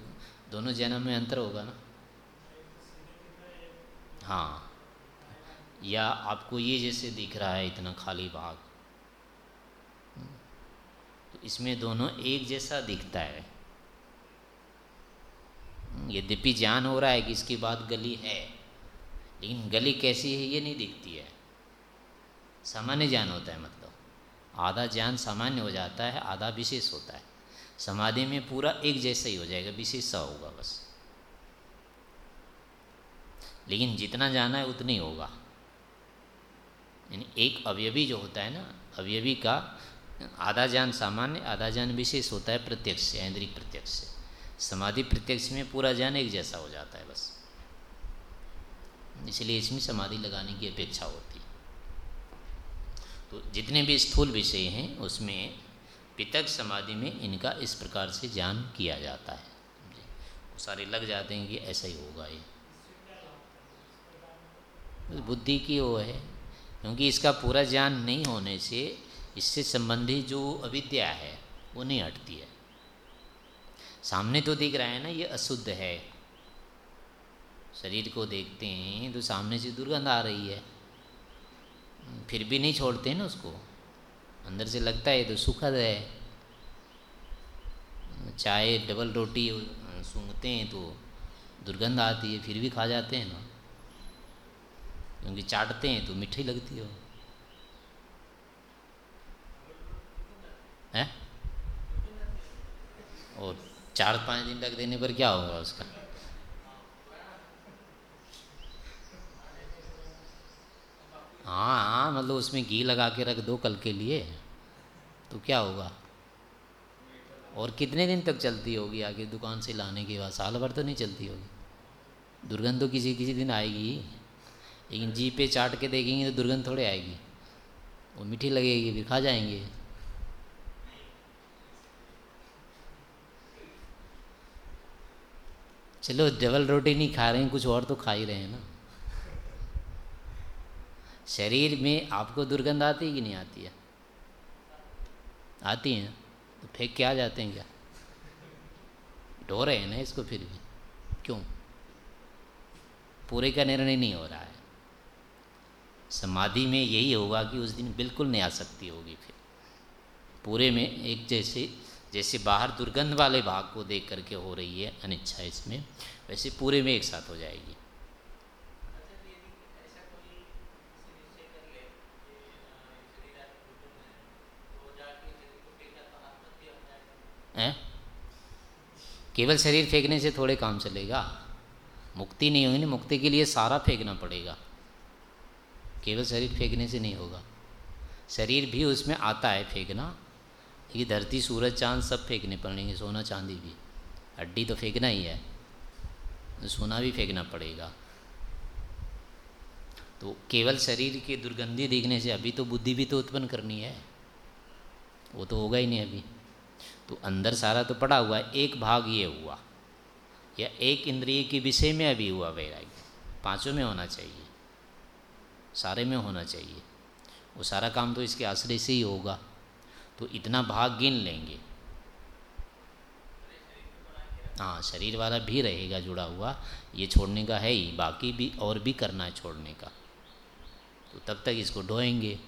दोनों जन्म में अंतर होगा ना? हाँ। या आपको ये जैसे दिख रहा है इतना खाली भाग। इसमें दोनों एक जैसा दिखता है। यद्यपि ज्ञान हो रहा है कि इसके बाद गली है, लेकिन गली कैसी है ये नहीं दिखती है। सामान्य ज्ञान होता है मतलब। आधा ज्ञान सामान्य हो जाता है, आधा विशेष होता है। समाधि में पूरा एक जैसा ही हो जाएगा, विशेष सा होगा बस। लेकिन जितना जाना है उतना ही होगा। यानी एक अवयवी जो होता है ना, अवयवी का आधा ज्ञान सामान्य आधा ज्ञान विशेष होता है प्रत्यक्ष से इंद्रिक प्रत्यक्ष से। समाधि प्रत्यक्ष में पूरा ज्ञान एक जैसा हो जाता है बस। इसलिए इसमें समाधि लगाने की अपेक्षा होती है। तो जितने भी स्थूल विषय हैं, उसमें पितक समाधि में इनका इस प्रकार से ज्ञान किया जाता है। सारे लग जाते हैं कि ऐसा ही होगा ये। बुद्धि की वो है, क्योंकि इसका पूरा ज्ञान नहीं होने से इससे संबंधित जो अविद्या है, वो नहीं हटती है। सामने तो दिख रहा है ना, ये अशुद्ध है। शरीर को देखते हैं तो सामने से दुर्गंध आ रही है। फिर भी नहीं छोड़ते ना उसको। अंदर से लगता है तो सुखद है। चाय, डबल रोटी, सूंघते हैं तो दुर्गंध आती है, फिर भी खा जाते हैं ना। क्योंकि चाटते हैं तो मीठी लगती हो। है? और चार पाँच दिन तक देने पर क्या होगा उसका? हाँ हाँ मतलब उसमें घी लगा के रख दो कल के लिए तो क्या होगा? और कितने दिन तक चलती होगी आगे दुकान से लाने के बाद? साल भर तो नहीं चलती होगी। दुर्गंध तो किसी किसी दिन आएगी। लेकिन जी पे चाट के देखेंगे तो दुर्गंध थोड़े आएगी। वो मीठी लगेगी, फिर खा जाएँगे। चलो डबल रोटी नहीं खा रहे हैं, कुछ और तो खा ही रहे हैं ना। शरीर में आपको दुर्गंध आती है कि नहीं आती है? आती हैं। तो फेंक के आ जाते हैं क्या? ढो रहे हैं ना इसको फिर भी। क्यों? पूरे का निर्णय नहीं हो रहा है। समाधि में यही होगा कि उस दिन बिल्कुल नहीं आ सकती होगी फिर। पूरे में एक जैसे जैसे बाहर दुर्गंध वाले भाग को देख करके हो रही है, अनिच्छा इसमें, वैसे पूरे में एक साथ हो जाएगी। केवल शरीर फेंकने से थोड़े काम चलेगा। मुक्ति नहीं होगी ना मुक्ति के लिए सारा फेंकना पड़ेगा। केवल शरीर फेंकने से नहीं होगा। शरीर भी उसमें आता है फेंकना ये धरती, सूरज, चाँद सब फेंकने पड़ेंगे, सोना, चांदी भी। हड्डी तो फेंकना ही है। सोना भी फेंकना पड़ेगा। तो केवल शरीर के दुर्गंधी देखने से अभी तो बुद्धि भी तो उत्पन्न करनी है। वो तो होगा ही नहीं अभी। तो अंदर सारा तो पड़ा हुआ है, एक भाग ये हुआ। या एक इंद्रिय के विषय में अभी हुआ वैराग्य। पाँचों में होना चाहिए। सारे में होना चाहिए। वो सारा काम तो इसके आश्रय से ही होगा। तो इतना भाग गिन लेंगे। हाँ शरीर वाला भी रहेगा जुड़ा हुआ, ये छोड़ने का है ही, बाकी भी और भी करना है छोड़ने का। तो तब तक इसको ढोएँगे।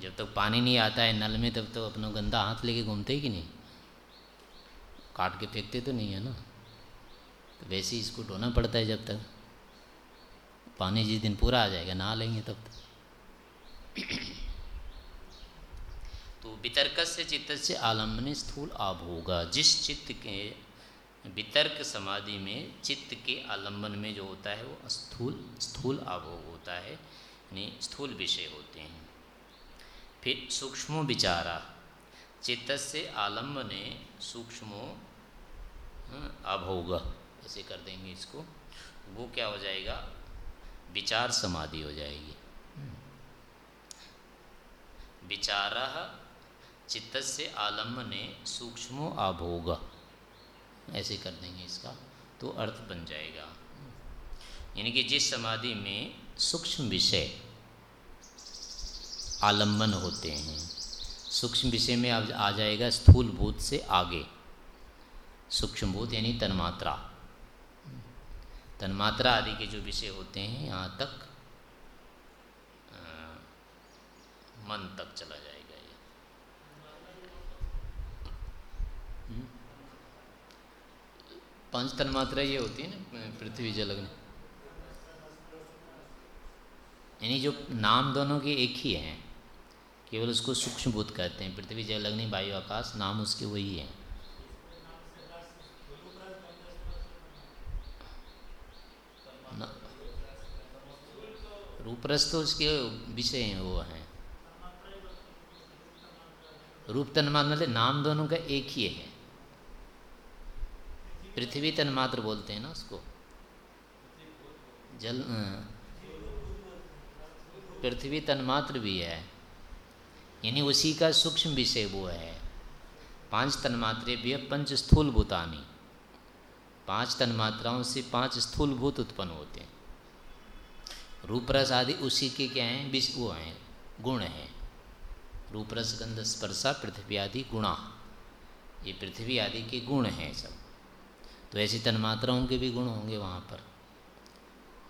जब तक पानी नहीं आता है नल में, तब तो अपना गंदा हाथ लेके घूमते कि नहीं। काट के फेंकते तो नहीं है ना। तो वैसे ही इसको ढोना पड़ता है जब तक। पानी जिस दिन पूरा आ जाएगा, नहा लेंगे तब तक। तो वितर्क से चित्त से आलंबन स्थूल आभ होगा। जिस चित्त के वितर्क समाधि में, चित्त के आलंबन में जो होता है, वो स्थूल स्थूल आभोग होता है, यानी स्थूल विषय होते हैं। फिर सूक्ष्मो विचारा। चित्त से आलम्बने सूक्ष्मो अभोग ऐसे कर देंगे इसको। वो क्या हो जाएगा? विचार समाधि हो जाएगी। विचार चित्त से आलम्बने सूक्ष्मो आभोग। ऐसे कर देंगे इसका तो अर्थ बन जाएगा। यानी कि जिस समाधि में सूक्ष्म विषय आलंबन होते हैं, सूक्ष्म विषय में अब आ जाएगा स्थूल भूत से आगे। सूक्ष्म भूत यानी तन्मात्रा। तन्मात्रा आदि के जो विषय होते हैं, यहाँ तक मन तक चला जाएगा ये पाँच तन मात्रा ये होती है ना पृथ्वी जल अग्नि। यानी जो नाम दोनों के एक ही हैं, केवल उसको सूक्ष्म भूत कहते हैं। पृथ्वी जल अग्नि, वायु, आकाश, नाम उसके वही हैं। रूपरस तो उसके विषय हैं, वो हैं। रूप तन मतलब नाम दोनों का एक ही है। पृथ्वी तन मात्र बोलते हैं ना उसको। जल पृथ्वी तन्मात्र भी है। यानी उसी का सूक्ष्म विषय वो है। पाँच तन्मात्रे भी है पंच स्थूल भूतानी। पाँच तन्मात्राओं से पाँच स्थूल भूत उत्पन्न होते हैं। रूपरस आदि उसी के क्या हैं? विष, वो हैं, गुण हैं। रूपरस, गंध, स्पर्शा, पृथ्वी आदि गुणा। ये पृथ्वी आदि के गुण हैं सब। तो ऐसी तन्मात्राओं के भी गुण होंगे वहाँ पर।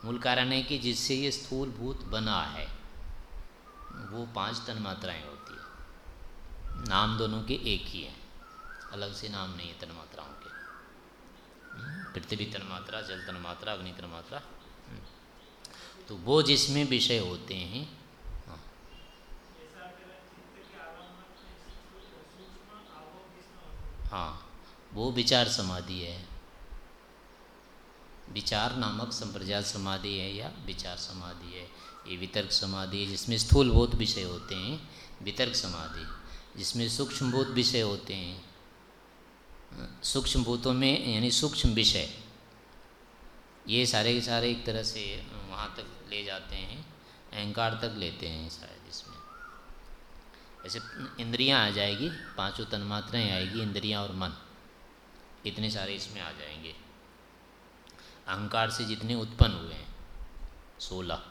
मूल कारण है कि जिससे ये स्थूल भूत बना है वो पाँच तन मात्राएँ होती है। नाम दोनों के एक ही हैं। अलग से नाम नहीं है तन्मात्राओं के। पृथ्वी तन्मात्रा जल तन्मात्रा अग्नि तन मात्रा तो वो जिसमें विषय होते हैं हाँ, हाँ वो विचार समाधि है। विचार नामक संप्रजात समाधि है या विचार समाधि है। ये वितर्क समाधि है, जिसमें स्थूल विषय होते हैं। वितर्क समाधि, जिसमें सूक्ष्म विषय होते हैं। सूक्ष्म भूतों में, यानी सूक्ष्म विषय, ये सारे के सारे एक तरह से वहाँ तक ले जाते हैं, अहंकार तक लेते हैं शायद इसमें ऐसे इंद्रियाँ आ जाएगी, पाँचों तन्मात्राएँ आएगी, इंद्रियाँ और मन, इतने सारे इसमें आ जाएँगे। अहंकार से जितने उत्पन्न हुए हैं, सोलह।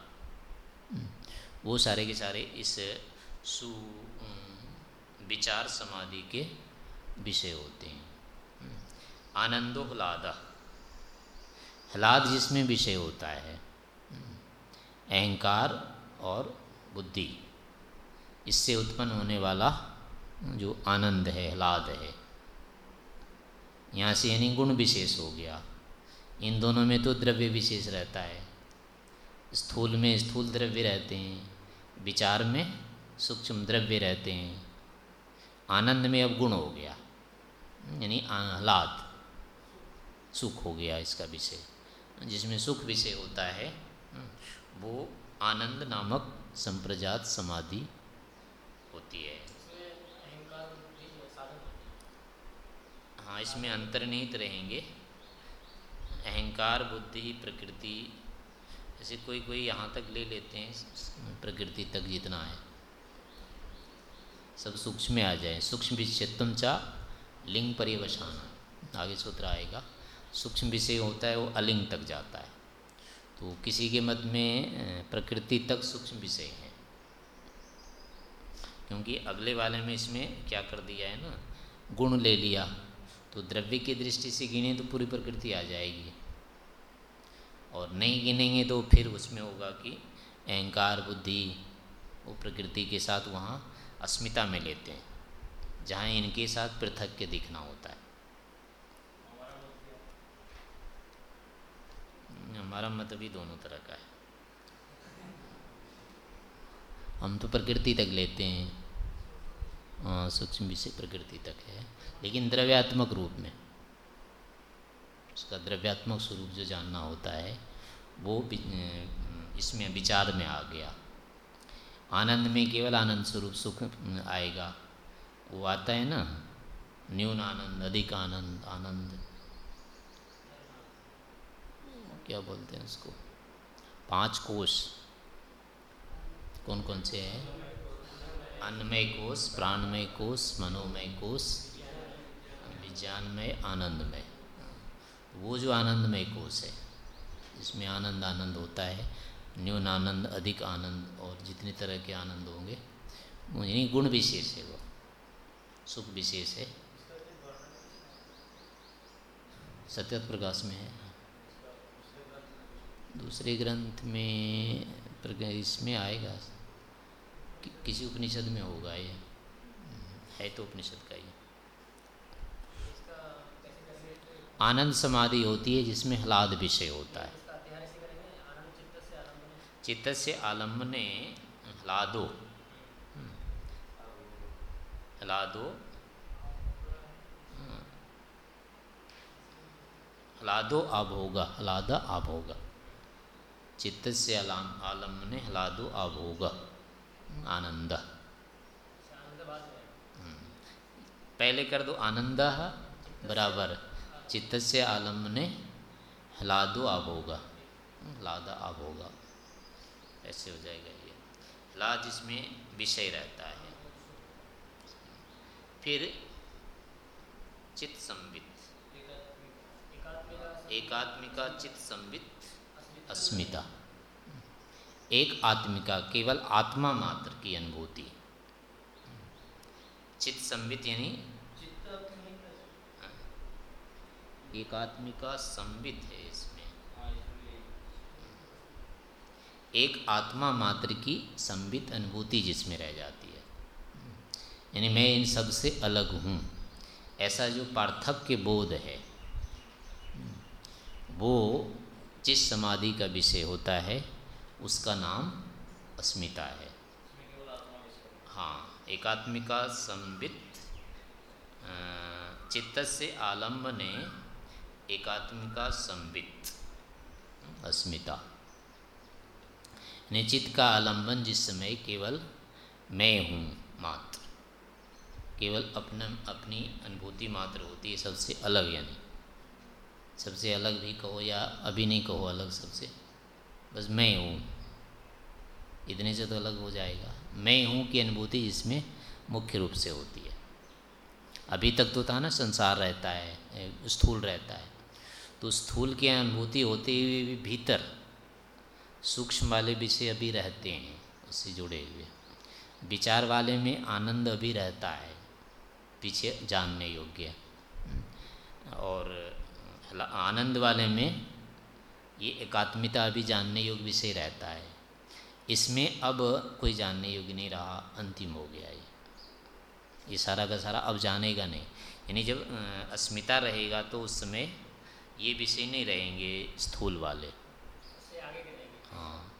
वो सारे के सारे इस सु विचार समाधि के विषय होते हैं। आनंदो ह्लादा। ह्लाद जिसमें विषय होता है, अहंकार और बुद्धि। इससे उत्पन्न होने वाला जो आनंद है, ह्लाद है, यहाँ से यानी गुण विशेष हो गया। इन दोनों में तो द्रव्य विशेष रहता है। स्थूल में स्थूल द्रव्य रहते हैं, विचार में सूक्ष्म द्रव्य रहते हैं। आनंद में अब गुण हो गया, यानी आह्लाद, सुख हो गया इसका विषय। जिसमें सुख विषय होता है, वो आनंद नामक संप्रजात समाधि होती है। हाँ इसमें अंतर्निहित रहेंगे। अहंकार, बुद्धि, प्रकृति, ऐसे कोई कोई यहाँ तक ले लेते हैं, प्रकृति तक जितना है। सब सूक्ष्म में आ जाए। सूक्ष्म विषयत्म चा लिंग परिवशान। आगे सूत्र आएगा। सूक्ष्म विषय होता है, वो अलिंग तक जाता है। तो किसी के मत में प्रकृति तक सूक्ष्म विषय है। क्योंकि अगले वाले में इसमें क्या कर दिया है ना? गुण ले लिया। तो द्रव्य की दृष्टि से गिने तो पूरी प्रकृति आ जाएगी। और नहीं गिनेंगे तो फिर उसमें होगा कि अहंकार, बुद्धि, वो प्रकृति के साथ वहाँ अस्मिता में लेते हैं, जहाँ इनके साथ पृथक के दिखना होता है। हमारा मत भी दोनों तरह का है। हम तो प्रकृति तक लेते हैं। सूक्ष्म विषय प्रकृति तक है। लेकिन द्रव्यात्मक रूप में, उसका द्रव्यात्मक स्वरूप जो जानना होता है, वो इसमें विचार में आ गया। आनंद में केवल आनंद स्वरूप सुख आएगा। वो आता है ना, न्यून आनंद, अधिक आनंद आनंद। क्या बोलते हैं उसको? पाँच कोष। कौन कौन से हैं? अन्नमय कोष, प्राणमय कोष, मनोमय कोष। विज्ञानमय आनंदमय। वो जो आनंदमय कोष है इसमें आनंद आनंद होता है न्यून आनंद अधिक आनंद और जितने तरह के आनंद होंगे यानी गुण विशेष है वो सुख विशेष है। सत्यत प्रकाश में है। दूसरे ग्रंथ में इसमें आएगा कि, किसी उपनिषद में होगा ये। है तो उपनिषद का ही आनंद समाधि होती है जिसमें ह्लाद विषय होता है। चित्त से आलम्बने ह्लादो। ह्लादो। ह्लादो आभोग ह्लाद आभोग चित्त से आलम, आलम्बने ह्लादो होगा। आनंद। पहले कर दो आनंद बराबर। चित्त से आलम्बने ह्लादो आभोगा। ह्लाद आभोगा। ऐसे हो जाएगा ये। ला जिसमें विषय रहता है। फिर चित्त संबित एकात्मिका चित्त संबित अस्मिता। एक आत्मिका केवल आत्मा मात्र की अनुभूति। चित्त संबित यानी एकात्मिका संबित है इसमें। एक आत्मा मात्र की संबित अनुभूति जिसमें रह जाती है। यानी मैं इन सबसे अलग हूँ। ऐसा जो पार्थक्य बोध है वो जिस समाधि का विषय होता है उसका नाम अस्मिता है। हाँ एकात्मिका संबित चित्त से आलम्ब ने एकात्मिका संबित अस्मिता। निचित का आलंबन जिस समय केवल मैं हूँ मात्र। केवल अपना, अपनी अनुभूति मात्र होती है, सबसे अलग यानी। सबसे अलग भी कहो या अभी नहीं कहो, अलग सबसे। बस मैं हूँ। इतने से तो अलग हो जाएगा। मैं हूँ की अनुभूति इसमें मुख्य रूप से होती है। अभी तक तो था ना, संसार रहता है, स्थूल रहता है। तो स्थूल की अनुभूति होते हुए भी भीतर सूक्ष्म वाले विषय अभी रहते हैं, उससे जुड़े हुए। विचार वाले में आनंद अभी रहता है, पीछे जानने योग्य। और आनंद वाले में ये एकात्मिता अभी जानने योग्य विषय रहता है। इसमें अब कोई जानने योग्य नहीं रहा, अंतिम हो गया ये। ये सारा का सारा अब जानेगा नहीं। यानी जब अस्मिता रहेगा तो उस समय ये विषय नहीं रहेंगे स्थूल वाले। हाँ।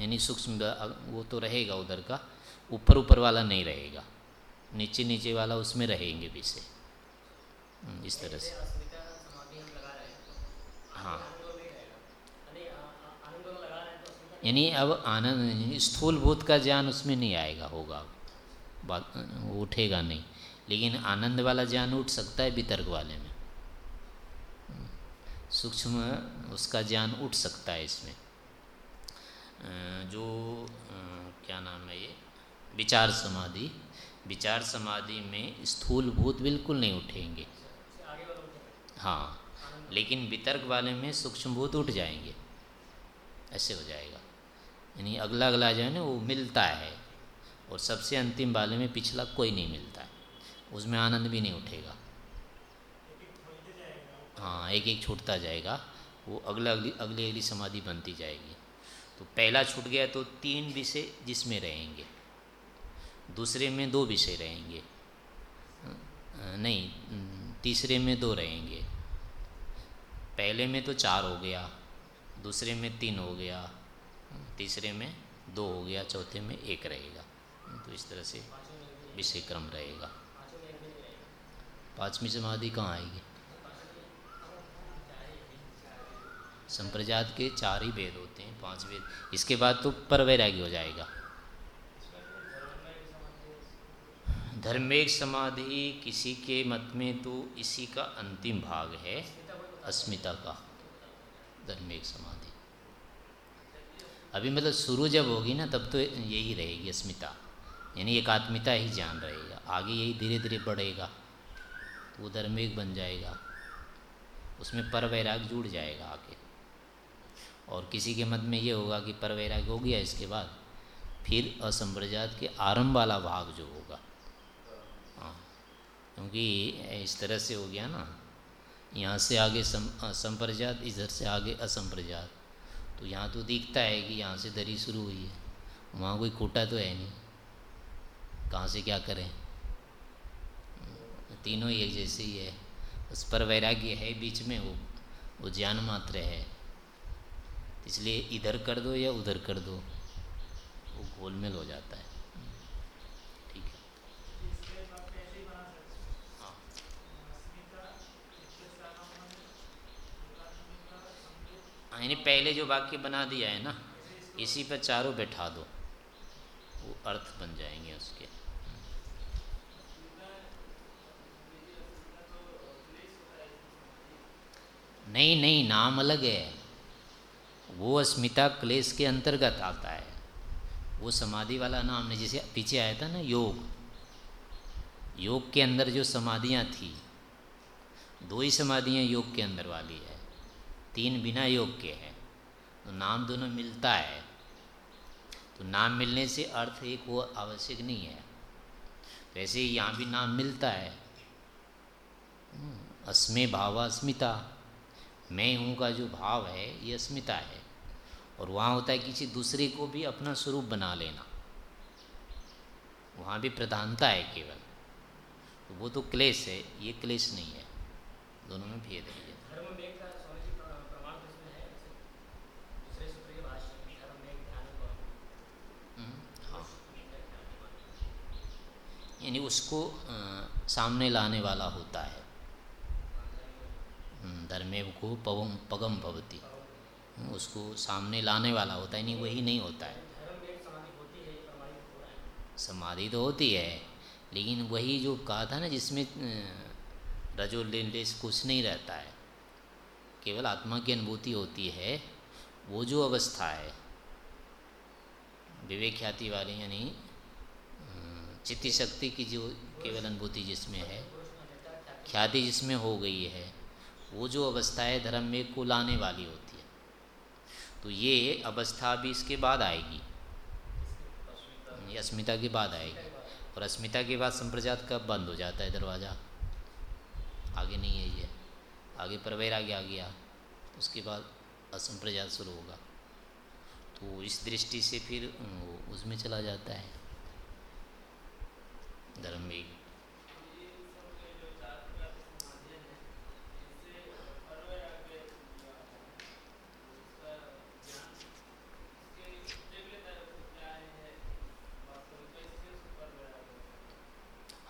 यानी सूक्ष्म वो तो रहेगा उधर का ऊपर ऊपर वाला नहीं रहेगा। नीचे नीचे वाला उसमें रहेंगे विषय। हम्म, इस तरह से। हाँ। यानी अब आनंद स्थूल भूत का ज्ञान उसमें नहीं आएगा होगा। बात उठेगा नहीं। लेकिन आनंद वाला ज्ञान उठ सकता है वितर्क वाले में। सूक्ष्म उसका ज्ञान उठ सकता है इसमें। जो क्या नाम है ये? विचार समाधि। विचार समाधि में स्थूल भूत बिल्कुल नहीं उठेंगे। हाँ लेकिन वितर्क वाले में सूक्ष्म भूत उठ जाएँगे। ऐसे हो जाएगा। यानी अगला अगला जो है ना, वो मिलता है। और सबसे अंतिम वाले में पिछला कोई नहीं मिलता है। उसमें आनंद भी नहीं उठेगा। हाँ एक एक छूटता जाएगा, वो अगला अगली अगली अगली समाधि बनती जाएगी। तो पहला छूट गया तो तीन विषय जिसमें रहेंगे। दूसरे में दो विषय रहेंगे। नहीं, तीसरे में दो रहेंगे। पहले में तो चार हो गया, दूसरे में तीन हो गया, तीसरे में दो हो गया, चौथे में एक रहेगा। तो इस तरह से विषय क्रम रहेगा। पाँचवीं समाधि कहाँ आएगी? संप्रजात के चार ही वेद होते हैं, पाँच वेद। इसके बाद तो पर वैराग्य हो जाएगा। धर्मेक समाधि किसी के मत में तो इसी का अंतिम भाग है, अस्मिता का धर्मेक समाधि अभी मतलब शुरू जब होगी ना, तब तो यही रहेगी अस्मिता। यानी एक आत्मिता ही जान रहेगा। आगे यही धीरे धीरे बढ़ेगा तो वो धर्मेक बन जाएगा। उसमें पर वैराग जुड़ जाएगा आके और किसी के मत में ये होगा कि पर वैराग्य हो गया इसके बाद फिर असंप्रजात के आरंभ वाला भाग जो होगा। हाँ क्योंकि इस तरह से हो गया ना। यहाँ से आगे सम संप्रजात इधर से आगे असंप्रजात। तो यहाँ तो दिखता है कि यहाँ से दरी शुरू हुई है। वहाँ कोई कोटा तो है नहीं। कहाँ से क्या करें? तीनों ही एक जैसे ही है। उस पर वैराग्य है, बीच में वो वो ज्ञान मात्र है। इसलिए इधर कर दो या उधर कर दो, वो गोलमेल हो जाता है। ठीक है। हाँ यानी पहले जो वाक्य बना दिया है ना, इसी पर चारों बैठा दो। वो अर्थ बन जाएँगे उसके। नहीं नहीं, नाम अलग है। वो अस्मिता क्लेश के अंतर्गत आता है। वो समाधि वाला नाम नहीं, जिसे पीछे आया था ना, योग। योग के अंदर जो समाधियाँ थी, दो ही समाधियाँ योग के अंदर वाली है। तीन बिना योग के हैं। तो नाम दोनों मिलता है। तो नाम मिलने से अर्थ एक वो आवश्यक नहीं है। वैसे ही यहाँ भी नाम मिलता है। अस्मे अस्मे भावास्मिता मैं हूँ का जो भाव है, ये अस्मिता है। और वहाँ होता है किसी दूसरे को भी अपना स्वरूप बना लेना। वहाँ भी प्रधानता है केवल। तो वो तो क्लेश है ये क्लेश नहीं है। दोनों में भेद है हम्म, हाँ। यानी उसको आ, सामने लाने वाला होता है। हम्म, धर्मेव को पवम पगम भवती। उसको सामने लाने वाला होता है, नहीं, वही नहीं होता है। समाधि तो होती है, लेकिन वही जो कहा था ना, जिसमें रजो लेस कुछ नहीं रहता है, केवल आत्मा की अनुभूति होती है, वो जो अवस्था है विवेक ख्याति वाली, यानी चित्त शक्ति की जो केवल अनुभूति जिसमें है, ख्याति जिसमें हो गई है, वो जो अवस्था है, धर्म में को लाने वाली होती है। तो ये अवस्था भी इसके बाद आएगी। ये अस्मिता के बाद आएगी। और अस्मिता के बाद संप्रजात कब बंद हो जाता है दरवाज़ा? आगे नहीं है ये। आगे प्रवेर आगे आ गया। उसके बाद असंप्रजात शुरू होगा। तो इस दृष्टि से फिर उसमें चला जाता है। धर्म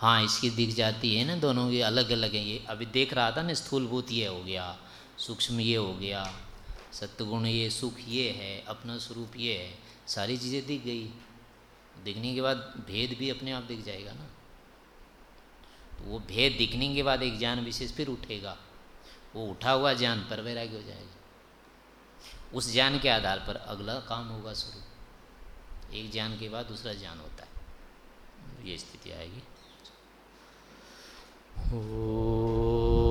हाँ इसकी दिख जाती है ना दोनों, ये अलग अलग है ये। अभी देख रहा था ना, स्थूलभूत ये हो गया, सूक्ष्म ये हो गया सत्गुण ये, सुख ये है, अपना स्वरूप ये है, सारी चीज़ें दिख गई। दिखने के बाद भेद भी अपने आप दिख जाएगा ना। तो वो भेद दिखने के बाद एक ज्ञान विशेष फिर उठेगा। वो उठा हुआ ज्ञान पर वैराग्य हो जाएगा। उस ज्ञान के आधार पर अगला काम होगा शुरू। एक ज्ञान के बाद दूसरा ज्ञान होता है। ये स्थिति आएगी। お